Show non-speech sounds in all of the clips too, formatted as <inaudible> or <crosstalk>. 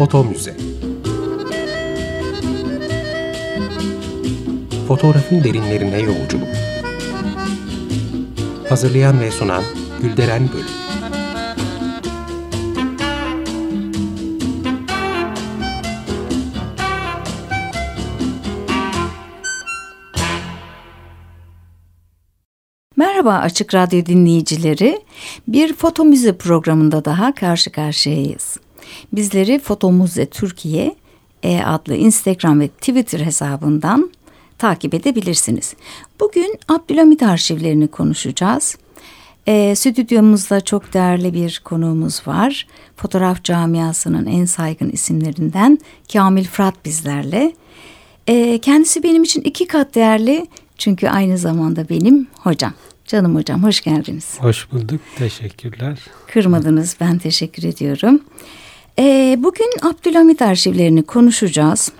Foto Müze Fotoğrafın derinlerine yolculuk Hazırlayan ve sunan Gülderen Bölüm Merhaba Açık Radyo dinleyicileri. Bir foto müze programında daha karşı karşıyayız. Bizleri Foto Müze Türkiye e adlı Instagram ve Twitter hesabından takip edebilirsiniz. Bugün Abdülhamit arşivlerini konuşacağız. E, stüdyomuzda çok değerli bir konuğumuz var. Fotoğraf camiasının en saygın isimlerinden Kamil Fırat bizlerle. E, kendisi benim için iki kat değerli çünkü aynı zamanda benim hocam. Canım hocam hoş geldiniz. Hoş bulduk. Teşekkürler. Kırmadınız. Ben teşekkür ediyorum. Ee, bugün Abdülhamit arşivlerini konuşacağız.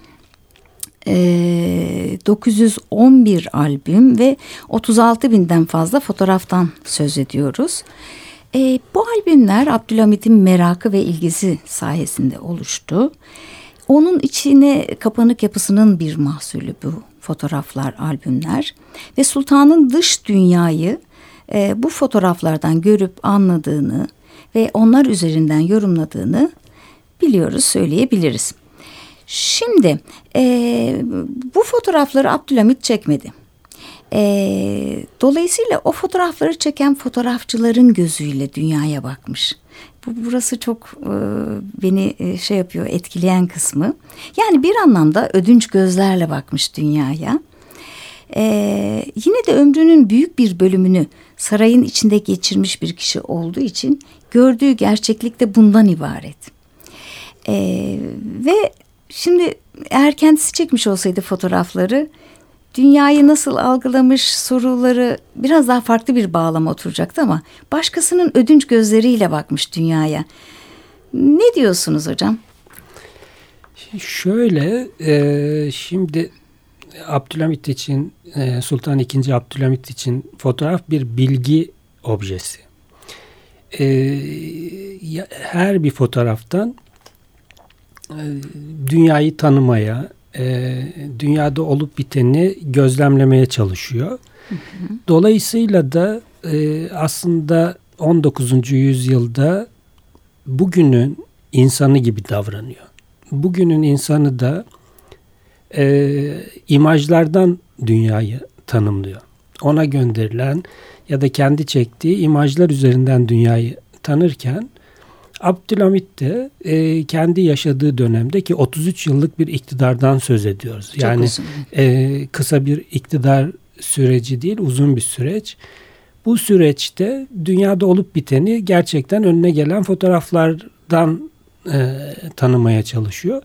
Ee, 911 albüm ve 36 binden fazla fotoğraftan söz ediyoruz. Ee, bu albümler Abdülhamit'in merakı ve ilgisi sayesinde oluştu. Onun içine kapanık yapısının bir mahsulü bu fotoğraflar, albümler ve sultanın dış dünyayı e, bu fotoğraflardan görüp anladığını ve onlar üzerinden yorumladığını biliyoruz, söyleyebiliriz. Şimdi e, bu fotoğrafları Abdülhamit çekmedi. E, dolayısıyla o fotoğrafları çeken fotoğrafçıların gözüyle dünyaya bakmış. Bu burası çok e, beni e, şey yapıyor etkileyen kısmı. Yani bir anlamda ödünç gözlerle bakmış dünyaya. E, yine de ömrünün büyük bir bölümünü sarayın içinde geçirmiş bir kişi olduğu için gördüğü gerçeklik de bundan ibaret. E, ve şimdi eğer kendisi çekmiş olsaydı fotoğrafları dünyayı nasıl algılamış soruları biraz daha farklı bir bağlama oturacaktı ama başkasının ödünç gözleriyle bakmış dünyaya. Ne diyorsunuz hocam? Şöyle e, şimdi Abdülhamit için e, Sultan II. Abdülhamit için fotoğraf bir bilgi objesi. E, her bir fotoğraftan dünyayı tanımaya, e, dünyada olup biteni gözlemlemeye çalışıyor. Dolayısıyla da e, aslında 19. yüzyılda bugünün insanı gibi davranıyor. Bugünün insanı da e, imajlardan dünyayı tanımlıyor. Ona gönderilen ya da kendi çektiği imajlar üzerinden dünyayı tanırken Abdülhamit de e, kendi yaşadığı dönemde ki 33 yıllık bir iktidardan söz ediyoruz. Çok yani uzun. e, kısa bir iktidar süreci değil uzun bir süreç. Bu süreçte dünyada olup biteni gerçekten önüne gelen fotoğraflardan e, tanımaya çalışıyor.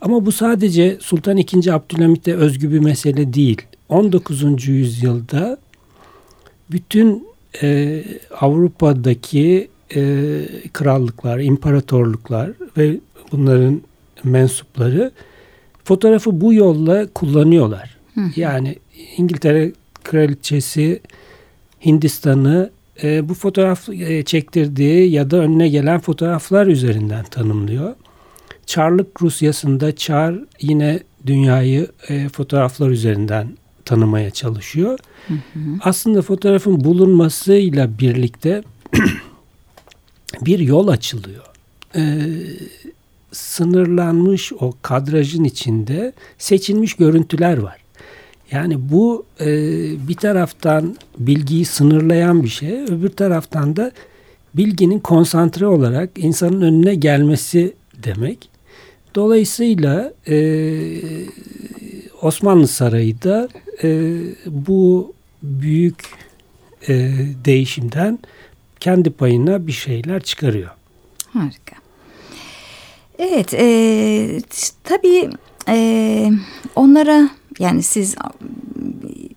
Ama bu sadece Sultan II. Abdülhamit'e özgü bir mesele değil. 19. yüzyılda bütün e, Avrupa'daki e, krallıklar, imparatorluklar ve bunların mensupları fotoğrafı bu yolla kullanıyorlar. Hı. Yani İngiltere kraliçesi Hindistan'ı e, bu fotoğraf e, çektirdiği ya da önüne gelen fotoğraflar üzerinden tanımlıyor. Çarlık Rusyası'nda Çar yine dünyayı e, fotoğraflar üzerinden tanımaya çalışıyor. Hı hı. Aslında fotoğrafın bulunmasıyla birlikte <clears throat> <clears throat> bir yol açılıyor. Ee, sınırlanmış o kadrajın içinde seçilmiş görüntüler var. Yani bu e, bir taraftan bilgiyi sınırlayan bir şey, öbür taraftan da bilginin konsantre olarak insanın önüne gelmesi demek. Dolayısıyla e, Osmanlı Sarayı da e, bu büyük e, değişimden kendi payına bir şeyler çıkarıyor. Harika. Evet, e, tabii e, onlara yani siz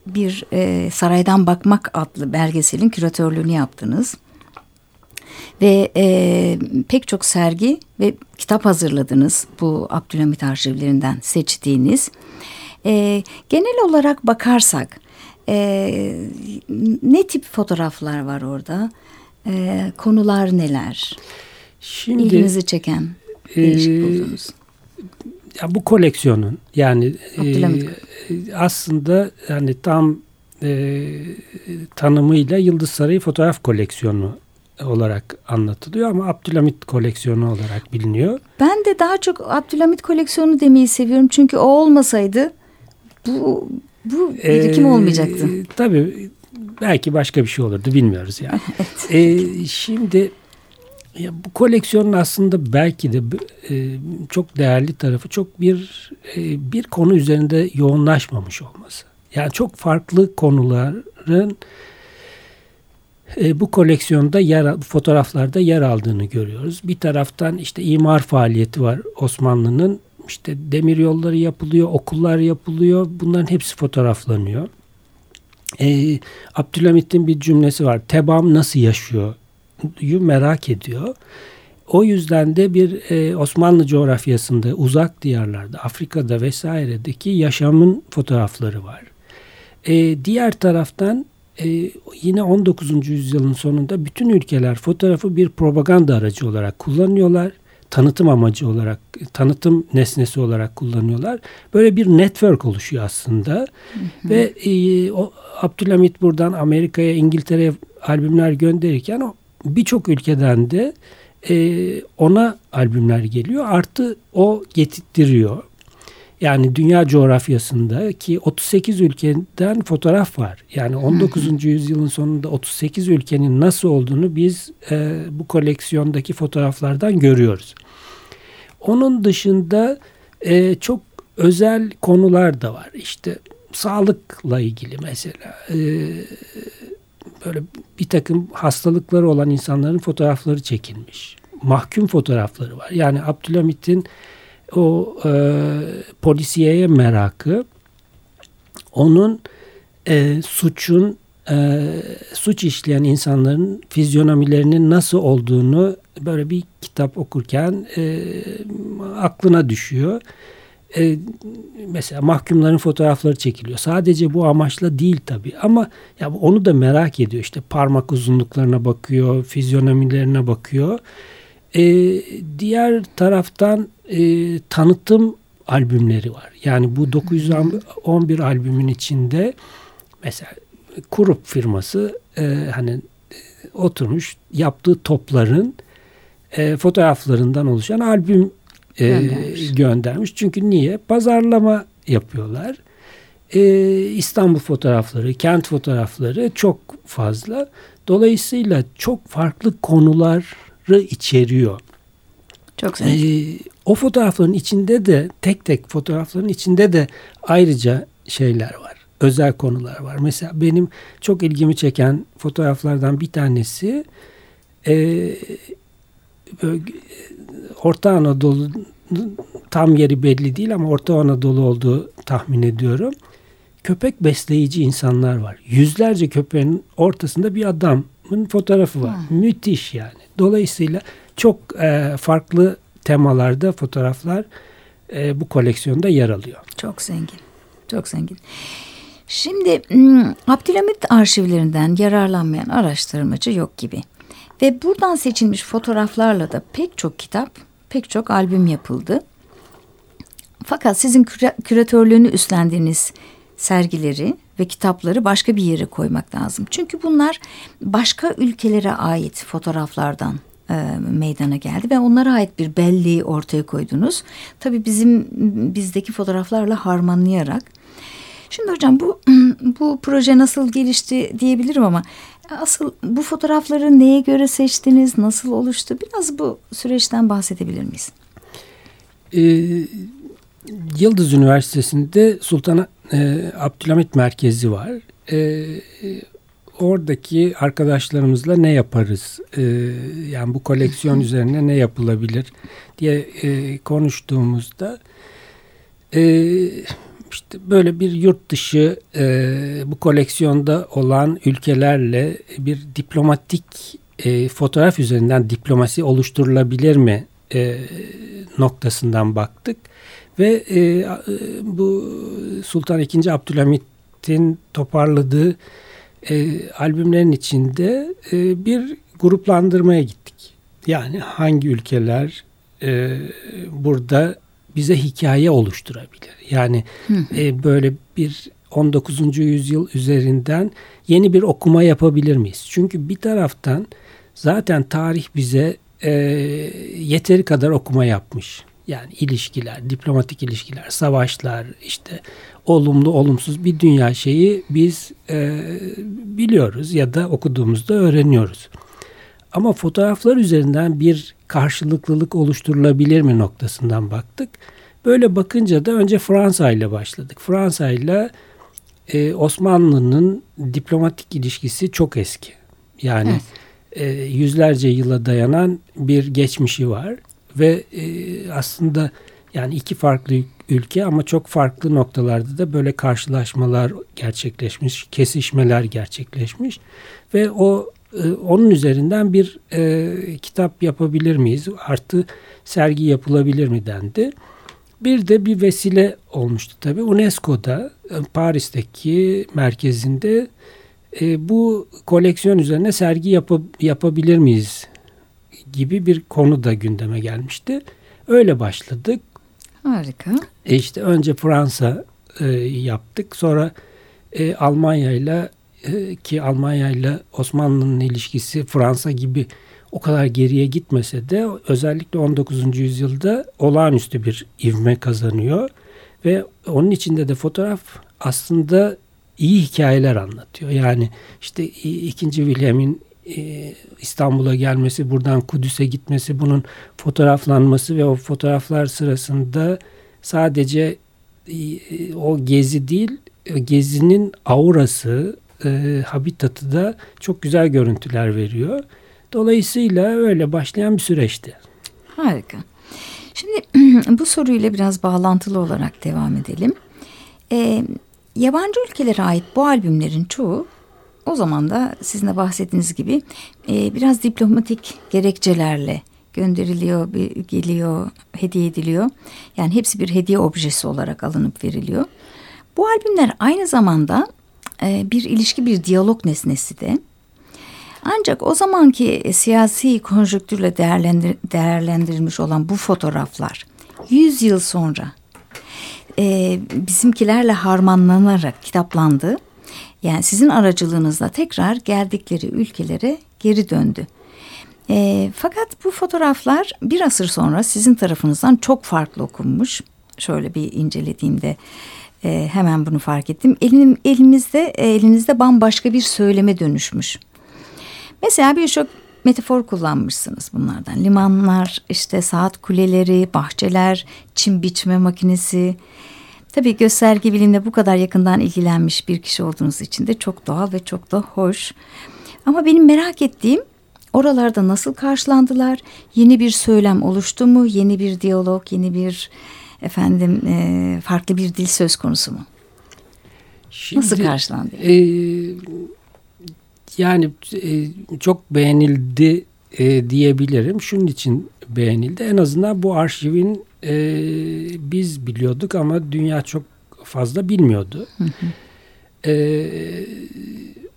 bir e, Saraydan Bakmak adlı belgeselin küratörlüğünü yaptınız. Ve e, pek çok sergi ve kitap hazırladınız bu Abdülhamit arşivlerinden seçtiğiniz. E, genel olarak bakarsak e, ne tip fotoğraflar var orada? E, konular neler? Şimdi İlginizi çeken. değişik buldunuz? Ya bu koleksiyonun yani e, aslında yani tam e, tanımıyla Yıldız Sarayı fotoğraf koleksiyonu olarak anlatılıyor ama Abdülhamit koleksiyonu olarak biliniyor. Ben de daha çok Abdülhamit koleksiyonu demeyi seviyorum. Çünkü o olmasaydı bu bu birikim Ee, olmayacaktı. Tabii belki başka bir şey olurdu bilmiyoruz yani. <laughs> Ee, şimdi ya bu koleksiyonun aslında belki de e, çok değerli tarafı çok bir e, bir konu üzerinde yoğunlaşmamış olması. Yani çok farklı konuların e, bu koleksiyonda yer fotoğraflarda yer aldığını görüyoruz. Bir taraftan işte imar faaliyeti var Osmanlı'nın. İşte demir yolları yapılıyor, okullar yapılıyor. Bunların hepsi fotoğraflanıyor. E, Abdülhamit'in bir cümlesi var. Tebam nasıl yaşıyor? yu merak ediyor. O yüzden de bir e, Osmanlı coğrafyasında uzak diyarlarda Afrika'da vesairedeki yaşamın fotoğrafları var. E, diğer taraftan e, yine 19. yüzyılın sonunda bütün ülkeler fotoğrafı bir propaganda aracı olarak kullanıyorlar. Tanıtım amacı olarak, tanıtım nesnesi olarak kullanıyorlar. Böyle bir network oluşuyor aslında. Hı hı. Ve e, o Abdülhamit buradan Amerika'ya, İngiltere'ye albümler gönderirken o birçok ülkeden de e, ona albümler geliyor. Artı o getirtiyor. Yani dünya coğrafyasında ki 38 ülkeden fotoğraf var. Yani 19. yüzyılın sonunda 38 ülkenin nasıl olduğunu biz e, bu koleksiyondaki fotoğraflardan görüyoruz. Onun dışında e, çok özel konular da var. İşte sağlıkla ilgili mesela. E, böyle bir takım hastalıkları olan insanların fotoğrafları çekilmiş. Mahkum fotoğrafları var. Yani Abdülhamit'in o e, polisiyeye merakı onun e, suçun e, suç işleyen insanların fizyonomilerinin nasıl olduğunu böyle bir kitap okurken e, aklına düşüyor. E, mesela mahkumların fotoğrafları çekiliyor. Sadece bu amaçla değil tabii ama ya onu da merak ediyor. İşte parmak uzunluklarına bakıyor, fizyonomilerine bakıyor. E, diğer taraftan e, tanıtım albümleri var. Yani bu 911 albümün içinde mesela Kurup firması e, hani oturmuş yaptığı topların e, fotoğraflarından oluşan albüm e, göndermiş. göndermiş. Çünkü niye? Pazarlama yapıyorlar. E, İstanbul fotoğrafları, kent fotoğrafları çok fazla. Dolayısıyla çok farklı konuları içeriyor. Çok e, o fotoğrafların içinde de tek tek fotoğrafların içinde de ayrıca şeyler var. Özel konular var. Mesela benim çok ilgimi çeken fotoğraflardan bir tanesi e, Orta Anadolu tam yeri belli değil ama Orta Anadolu olduğu tahmin ediyorum. Köpek besleyici insanlar var. Yüzlerce köpeğin ortasında bir adamın fotoğrafı var. Hmm. Müthiş yani. Dolayısıyla çok e, farklı temalarda fotoğraflar e, bu koleksiyonda yer alıyor. Çok zengin. Çok zengin. Şimdi Abdülhamit arşivlerinden yararlanmayan araştırmacı yok gibi. Ve buradan seçilmiş fotoğraflarla da pek çok kitap, pek çok albüm yapıldı. Fakat sizin küratörlüğünü üstlendiğiniz sergileri ve kitapları başka bir yere koymak lazım. Çünkü bunlar başka ülkelere ait fotoğraflardan e, meydana geldi ve onlara ait bir belleği ortaya koydunuz. Tabii bizim bizdeki fotoğraflarla harmanlayarak. Şimdi hocam bu <clears throat> bu proje nasıl gelişti diyebilirim ama asıl bu fotoğrafları neye göre seçtiniz, nasıl oluştu? Biraz bu süreçten bahsedebilir miyiz? Ee, Yıldız Üniversitesi'nde Sultan e, Abdülhamit Merkezi var. E, oradaki arkadaşlarımızla ne yaparız? E, yani bu koleksiyon üzerine ne yapılabilir diye e, konuştuğumuzda e, işte böyle bir yurt dışı e, bu koleksiyonda olan ülkelerle bir diplomatik e, fotoğraf üzerinden diplomasi oluşturulabilir mi e, noktasından baktık ve e, bu Sultan II. Abdülhamit'in toparladığı e, albümlerin içinde e, bir gruplandırmaya gittik. Yani hangi ülkeler e, burada bize hikaye oluşturabilir. Yani e, böyle bir 19. yüzyıl üzerinden yeni bir okuma yapabilir miyiz? Çünkü bir taraftan zaten tarih bize e, yeteri kadar okuma yapmış. Yani ilişkiler, diplomatik ilişkiler, savaşlar, işte olumlu olumsuz bir dünya şeyi biz e, biliyoruz ya da okuduğumuzda öğreniyoruz. Ama fotoğraflar üzerinden bir karşılıklılık oluşturulabilir mi noktasından baktık. Böyle bakınca da önce Fransa ile başladık. Fransa ile e, Osmanlı'nın diplomatik ilişkisi çok eski. Yani evet. e, yüzlerce yıla dayanan bir geçmişi var ve e, aslında yani iki farklı ülke ama çok farklı noktalarda da böyle karşılaşmalar gerçekleşmiş, kesişmeler gerçekleşmiş ve o e, onun üzerinden bir e, kitap yapabilir miyiz? Artı sergi yapılabilir mi dendi. Bir de bir vesile olmuştu tabii. UNESCO'da e, Paris'teki merkezinde e, bu koleksiyon üzerine sergi yap yapabilir miyiz gibi bir konu da gündeme gelmişti. Öyle başladık. Harika. E işte önce Fransa e, yaptık. Sonra e, Almanya ile ki Almanya ile Osmanlı'nın ilişkisi Fransa gibi o kadar geriye gitmese de özellikle 19. yüzyılda olağanüstü bir ivme kazanıyor ve onun içinde de fotoğraf aslında iyi hikayeler anlatıyor. Yani işte ikinci William'in e, İstanbul'a gelmesi, buradan Kudüs'e gitmesi, bunun fotoğraflanması ve o fotoğraflar sırasında sadece e, o gezi değil, gezinin aurası, e, habitatı da çok güzel görüntüler veriyor. Dolayısıyla öyle başlayan bir süreçti. Harika. Şimdi <clears throat> bu soruyla biraz bağlantılı olarak devam edelim. E, yabancı ülkelere ait bu albümlerin çoğu o zaman da sizin de bahsettiğiniz gibi e, biraz diplomatik gerekçelerle gönderiliyor, geliyor, hediye ediliyor. Yani hepsi bir hediye objesi olarak alınıp veriliyor. Bu albümler aynı zamanda e, bir ilişki, bir diyalog nesnesi de. Ancak o zamanki siyasi konjonktürle değerlendir, değerlendirilmiş olan bu fotoğraflar 100 yıl sonra e, bizimkilerle harmanlanarak kitaplandı. Yani sizin aracılığınızla tekrar geldikleri ülkelere geri döndü. E, fakat bu fotoğraflar bir asır sonra sizin tarafınızdan çok farklı okunmuş. Şöyle bir incelediğimde e, hemen bunu fark ettim. Elim, elimizde elinizde bambaşka bir söyleme dönüşmüş. Mesela birçok metafor kullanmışsınız bunlardan. Limanlar, işte saat kuleleri, bahçeler, çim biçme makinesi. Tabii gösterge bilimle bu kadar yakından ilgilenmiş bir kişi olduğunuz için de çok doğal ve çok da hoş. Ama benim merak ettiğim oralarda nasıl karşılandılar? Yeni bir söylem oluştu mu? Yeni bir diyalog, yeni bir efendim e, farklı bir dil söz konusu mu? Şimdi, Nasıl karşılandı? E, yani e, çok beğenildi e, diyebilirim. Şunun için beğenildi. En azından bu arşivin e, biz biliyorduk ama dünya çok fazla bilmiyordu. Hı hı. E,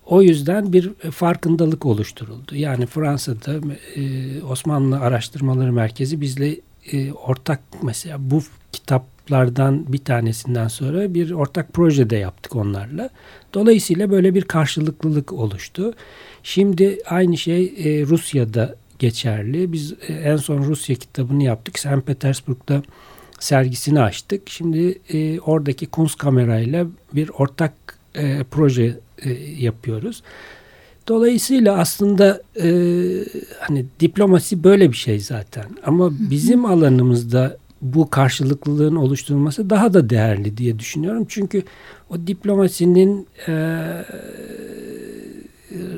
o yüzden bir farkındalık oluşturuldu. Yani Fransa'da e, Osmanlı Araştırmaları Merkezi bizle e, ortak mesela bu kitaplardan bir tanesinden sonra bir ortak projede yaptık onlarla. Dolayısıyla böyle bir karşılıklılık oluştu. Şimdi aynı şey e, Rusya'da geçerli. Biz e, en son Rusya kitabını yaptık. St. Petersburg'da sergisini açtık. Şimdi e, oradaki kamerayla bir ortak e, proje e, yapıyoruz. Dolayısıyla aslında e, hani diplomasi böyle bir şey zaten. Ama bizim alanımızda bu karşılıklılığın oluşturulması daha da değerli diye düşünüyorum. Çünkü o diplomasinin e,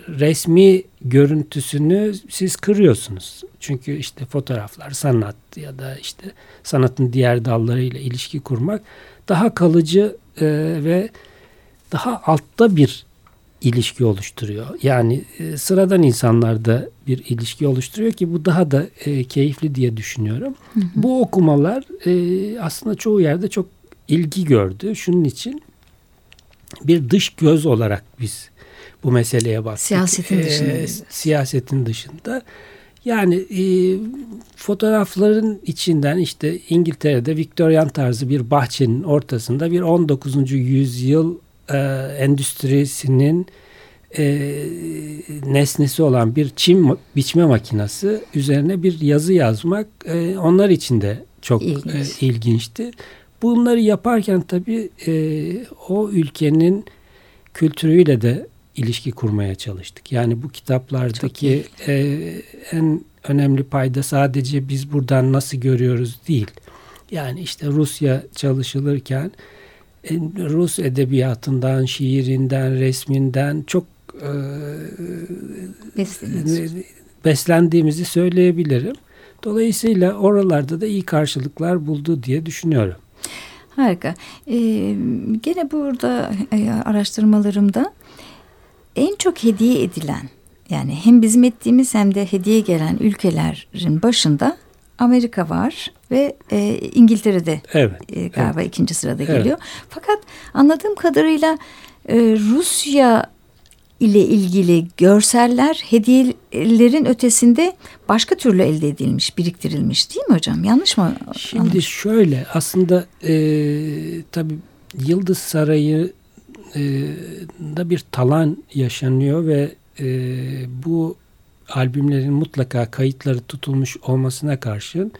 resmi görüntüsünü siz kırıyorsunuz. Çünkü işte fotoğraflar, sanat ya da işte sanatın diğer dallarıyla ilişki kurmak daha kalıcı e, ve daha altta bir ilişki oluşturuyor. Yani e, sıradan insanlarda bir ilişki oluşturuyor ki bu daha da e, keyifli diye düşünüyorum. Hı hı. Bu okumalar e, aslında çoğu yerde çok ilgi gördü. Şunun için bir dış göz olarak biz bu meseleye baktık. Siyasetin dışında. E, siyasetin dışında. Yani e, fotoğrafların içinden işte İngiltere'de Victorian tarzı bir bahçenin ortasında bir 19. yüzyıl e, endüstrisinin e, nesnesi olan bir çim biçme makinesi üzerine bir yazı yazmak e, onlar için de çok İlginç. e, ilginçti. Bunları yaparken tabii e, o ülkenin kültürüyle de ilişki kurmaya çalıştık. Yani bu kitaplardaki e, en önemli payda sadece biz buradan nasıl görüyoruz değil. Yani işte Rusya çalışılırken e, Rus edebiyatından, şiirinden, resminden çok e, Besleniyorsunuz. beslendiğimizi söyleyebilirim. Dolayısıyla oralarda da iyi karşılıklar buldu diye düşünüyorum. Harika. Ee, gene burada e, araştırmalarımda en çok hediye edilen yani hem bizim ettiğimiz hem de hediye gelen ülkelerin başında Amerika var ve e, İngiltere'de Evet. e, galiba ikinci sırada Evet. geliyor. Fakat anladığım kadarıyla e, Rusya ile ilgili görseller hediyelerin ötesinde başka türlü elde edilmiş, biriktirilmiş değil mi hocam? Yanlış mı? Şimdi anladım? şöyle aslında e, tabii Yıldız Sarayı da bir talan yaşanıyor ve e, bu albümlerin mutlaka kayıtları tutulmuş olmasına karşın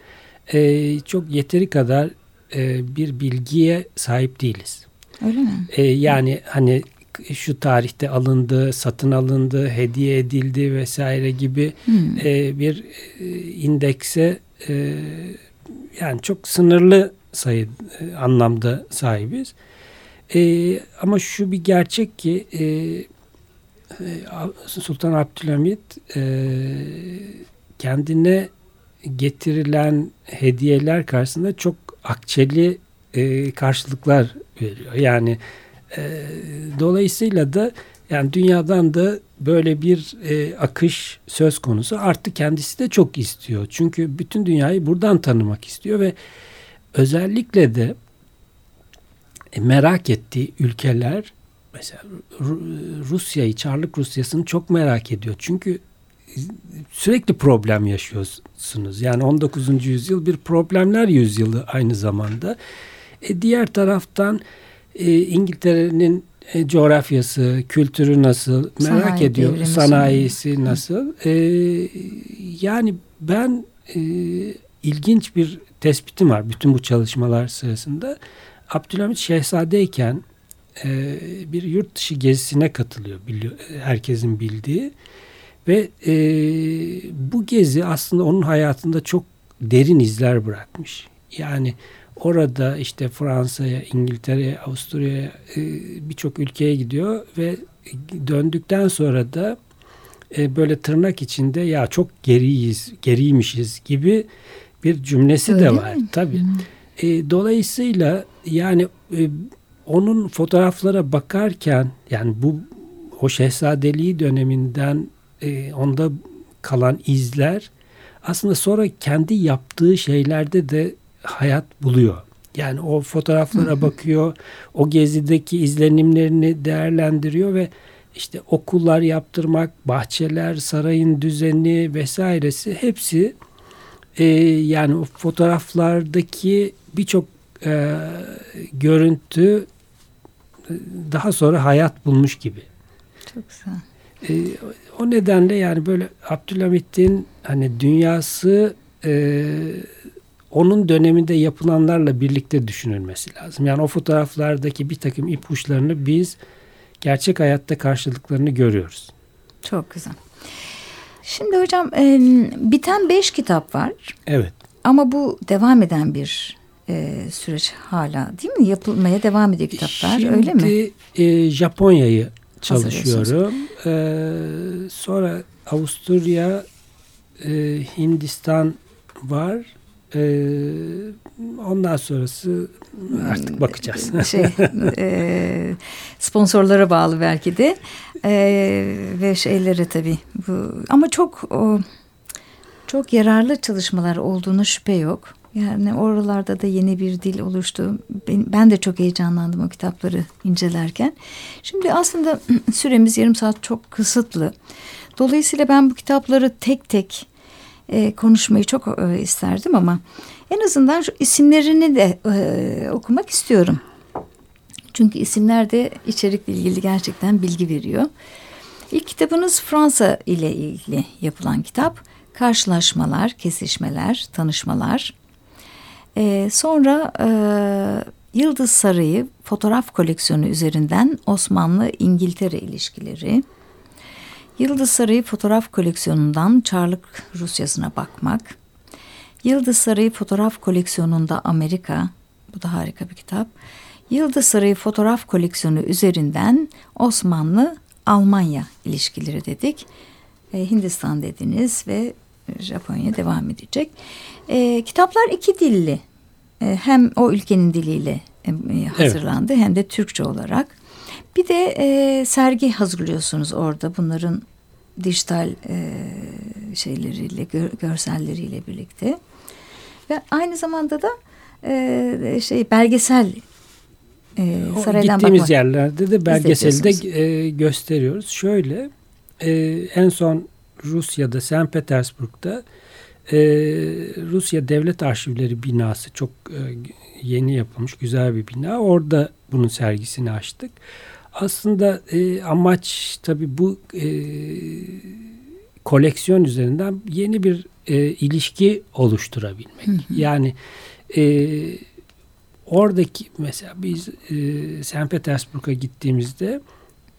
e, çok yeteri kadar e, bir bilgiye sahip değiliz. Öyle mi? E, yani hani şu tarihte alındı, satın alındı, hediye edildi vesaire gibi Hmm. e, bir e, indekse e, yani çok sınırlı sayı e, anlamda sahibiz. E, ama şu bir gerçek ki e, e, Sultan Abdülhamit e, kendine getirilen hediyeler karşısında çok akçeli e, karşılıklar veriyor. Yani e, dolayısıyla da yani dünyadan da böyle bir e, akış söz konusu. Artık kendisi de çok istiyor. Çünkü bütün dünyayı buradan tanımak istiyor ve özellikle de merak ettiği ülkeler mesela Ru- Rusya'yı, Çarlık Rusyası'nı çok merak ediyor. Çünkü sürekli problem yaşıyorsunuz. Yani 19. yüzyıl bir problemler yüzyılı aynı zamanda. E, diğer taraftan e, İngiltere'nin e, coğrafyası, kültürü nasıl merak Sanayi ediyor. Sanayisi nasıl. E, yani ben e, ilginç bir tespitim var bütün bu çalışmalar sırasında. Abdülhamit Şehzade'yken e, bir yurt dışı gezisine katılıyor biliyor, herkesin bildiği ve e, bu gezi aslında onun hayatında çok derin izler bırakmış. Yani orada işte Fransa'ya, İngiltere'ye, Avusturya'ya e, birçok ülkeye gidiyor ve döndükten sonra da e, böyle tırnak içinde ya çok geriyiz, geriymişiz gibi bir cümlesi Öyle de mi? var. Tabii. E, dolayısıyla yani e, onun fotoğraflara bakarken yani bu o şehzadeliği döneminden e, onda kalan izler aslında sonra kendi yaptığı şeylerde de hayat buluyor. Yani o fotoğraflara bakıyor, o gezideki izlenimlerini değerlendiriyor ve işte okullar yaptırmak, bahçeler, sarayın düzeni vesairesi hepsi e, yani o fotoğraflardaki birçok e, görüntü daha sonra hayat bulmuş gibi. Çok güzel. E, o nedenle yani böyle Abdülhamit'in hani dünyası e, onun döneminde yapılanlarla birlikte düşünülmesi lazım. Yani o fotoğraflardaki bir takım ipuçlarını biz gerçek hayatta karşılıklarını görüyoruz. Çok güzel. Şimdi hocam e, biten beş kitap var Evet. ama bu devam eden bir e, süreç hala değil mi? Yapılmaya devam ediyor kitaplar Şimdi öyle mi? e, Japonya'yı çalışıyorum. E, sonra Avusturya, e, Hindistan var. E, ondan sonrası artık bakacağız. şey <laughs> e, sponsorlara bağlı belki de E, ve şeylere tabii bu ama çok o, çok yararlı çalışmalar olduğuna şüphe yok. Yani oralarda da yeni bir dil oluştu. Ben, de çok heyecanlandım o kitapları incelerken. Şimdi aslında <clears throat> süremiz yarım saat çok kısıtlı. Dolayısıyla ben bu kitapları tek tek e, konuşmayı çok e, isterdim ama en azından şu isimlerini de e, okumak istiyorum. Çünkü isimler de içerikle ilgili gerçekten bilgi veriyor. İlk kitabınız Fransa ile ilgili yapılan kitap. Karşılaşmalar, kesişmeler, tanışmalar. Ee, sonra e, Yıldız Sarayı fotoğraf koleksiyonu üzerinden Osmanlı-İngiltere ilişkileri. Yıldız Sarayı fotoğraf koleksiyonundan Çarlık Rusyası'na bakmak. Yıldız Sarayı fotoğraf koleksiyonunda Amerika. Bu da harika bir kitap. Yıldız Sarayı fotoğraf koleksiyonu üzerinden Osmanlı Almanya ilişkileri dedik. E, Hindistan dediniz ve Japonya devam edecek. E, kitaplar iki dilli. E, hem o ülkenin diliyle e, hazırlandı evet. hem de Türkçe olarak. Bir de e, sergi hazırlıyorsunuz orada bunların dijital e, şeyleriyle, gör, görselleriyle birlikte. Ve aynı zamanda da e, şey belgesel e, saraydan Gittiğimiz bakmak. yerlerde de belgeselde e, gösteriyoruz. Şöyle e, en son Rusya'da, St. Petersburg'da e, Rusya Devlet Arşivleri binası çok e, yeni yapılmış güzel bir bina. Orada bunun sergisini açtık. Aslında e, amaç tabii bu e, koleksiyon üzerinden yeni bir e, ilişki oluşturabilmek. Hı hı. Yani e, oradaki mesela biz e, St. Petersburg'a gittiğimizde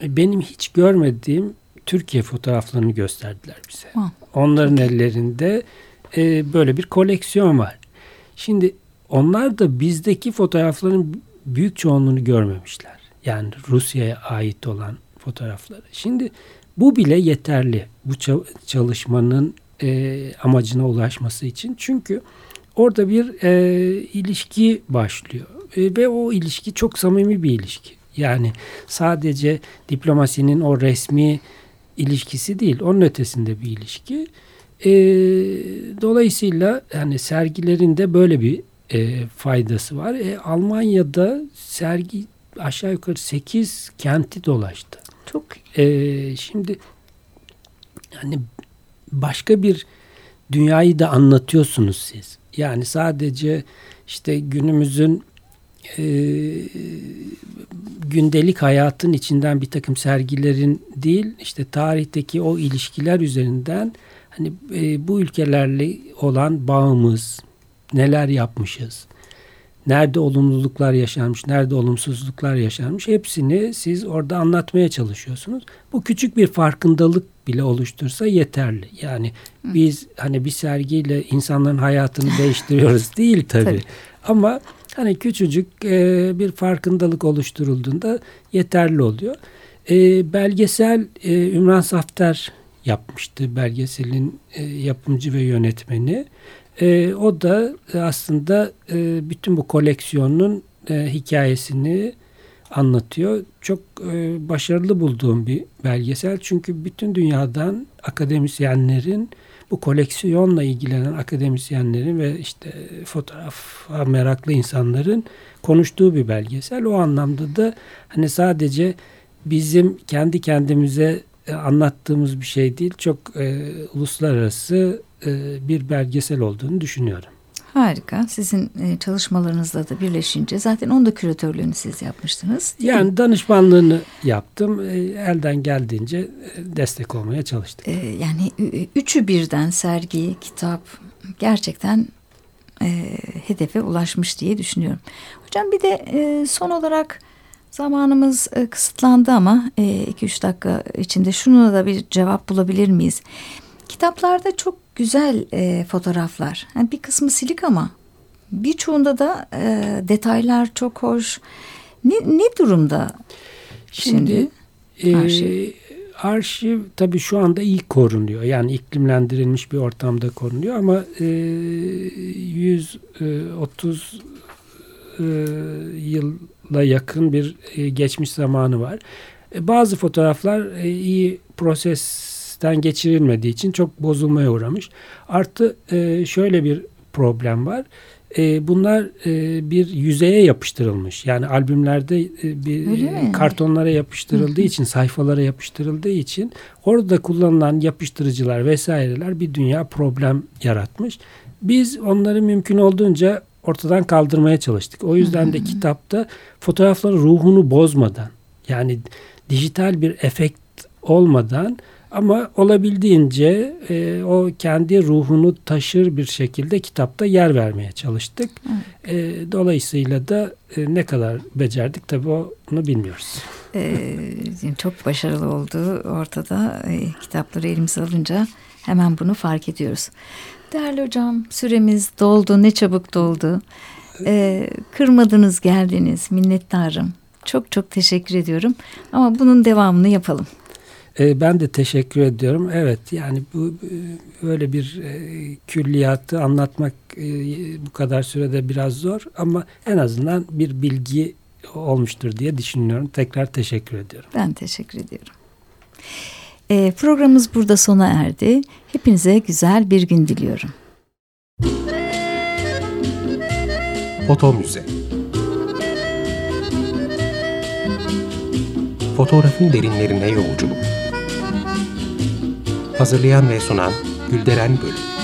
e, benim hiç görmediğim Türkiye fotoğraflarını gösterdiler bize. Ha. Onların okay. ellerinde e, böyle bir koleksiyon var. Şimdi onlar da bizdeki fotoğrafların büyük çoğunluğunu görmemişler. Yani Rusya'ya ait olan fotoğrafları. Şimdi bu bile yeterli bu çalışmanın e, amacına ulaşması için. Çünkü orada bir e, ilişki başlıyor e, ve o ilişki çok samimi bir ilişki. Yani sadece diplomasinin o resmi ilişkisi değil, onun ötesinde bir ilişki. E, dolayısıyla yani sergilerinde böyle bir e, faydası var. E, Almanya'da sergi aşağı yukarı 8 kenti dolaştı. Çok. E, şimdi yani başka bir dünyayı da anlatıyorsunuz siz. Yani sadece işte günümüzün e, gündelik hayatın içinden bir takım sergilerin değil işte tarihteki o ilişkiler üzerinden hani e, bu ülkelerle olan bağımız neler yapmışız nerede olumluluklar yaşanmış nerede olumsuzluklar yaşanmış hepsini siz orada anlatmaya çalışıyorsunuz bu küçük bir farkındalık bile oluştursa yeterli yani biz hani bir sergiyle insanların hayatını değiştiriyoruz <laughs> değil tabii. tabii. Ama hani küçücük e, bir farkındalık oluşturulduğunda yeterli oluyor. E, belgesel e, Ümran Safter yapmıştı belgeselin e, yapımcı ve yönetmeni. O da aslında bütün bu koleksiyonun hikayesini anlatıyor. Çok başarılı bulduğum bir belgesel çünkü bütün dünyadan akademisyenlerin bu koleksiyonla ilgilenen akademisyenlerin ve işte fotoğraf meraklı insanların konuştuğu bir belgesel. O anlamda da hani sadece bizim kendi kendimize e, anlattığımız bir şey değil, çok e, uluslararası e, bir belgesel olduğunu düşünüyorum. Harika. Sizin e, çalışmalarınızla da birleşince zaten onun da küratörlüğünü siz yapmıştınız. yani mi? danışmanlığını yaptım. E, elden geldiğince e, destek olmaya çalıştık. Yani üçü birden sergi, kitap gerçekten hedefe ulaşmış diye düşünüyorum. Hocam bir de son olarak zamanımız kısıtlandı ama 2-3 dakika içinde şunu da bir cevap bulabilir miyiz? Kitaplarda çok güzel e, fotoğraflar. Yani bir kısmı silik ama birçoğunda da e, detaylar çok hoş. Ne, ne durumda şimdi, şimdi e, arşiv? Arşiv tabii şu anda iyi korunuyor. Yani iklimlendirilmiş bir ortamda korunuyor ama e, 130 e, yıla yakın bir e, geçmiş zamanı var. E, bazı fotoğraflar e, iyi proses testten geçirilmediği için çok bozulmaya uğramış. Artı e, şöyle bir problem var. E, bunlar e, bir yüzeye yapıştırılmış. Yani albümlerde e, bir Öyle kartonlara yapıştırıldığı için, sayfalara yapıştırıldığı için orada kullanılan yapıştırıcılar vesaireler bir dünya problem yaratmış. Biz onları mümkün olduğunca ortadan kaldırmaya çalıştık. O yüzden de kitapta fotoğrafların ruhunu bozmadan yani dijital bir efekt olmadan ama olabildiğince e, o kendi ruhunu taşır bir şekilde kitapta yer vermeye çalıştık. E, dolayısıyla da e, ne kadar becerdik tabii onu bilmiyoruz. Ee, çok başarılı olduğu ortada. E, kitapları elimize alınca hemen bunu fark ediyoruz. Değerli hocam süremiz doldu ne çabuk doldu. Ee, kırmadınız geldiniz minnettarım. Çok çok teşekkür ediyorum ama bunun devamını yapalım. E, ben de teşekkür ediyorum. Evet yani bu böyle bir e, külliyatı anlatmak e, bu kadar sürede biraz zor ama en azından bir bilgi olmuştur diye düşünüyorum. Tekrar teşekkür ediyorum. Ben teşekkür ediyorum. E, programımız burada sona erdi. Hepinize güzel bir gün diliyorum. Foto Müze Fotoğrafın derinlerine yolculuk Hazırlayan ve sunan Gülderen Bölüm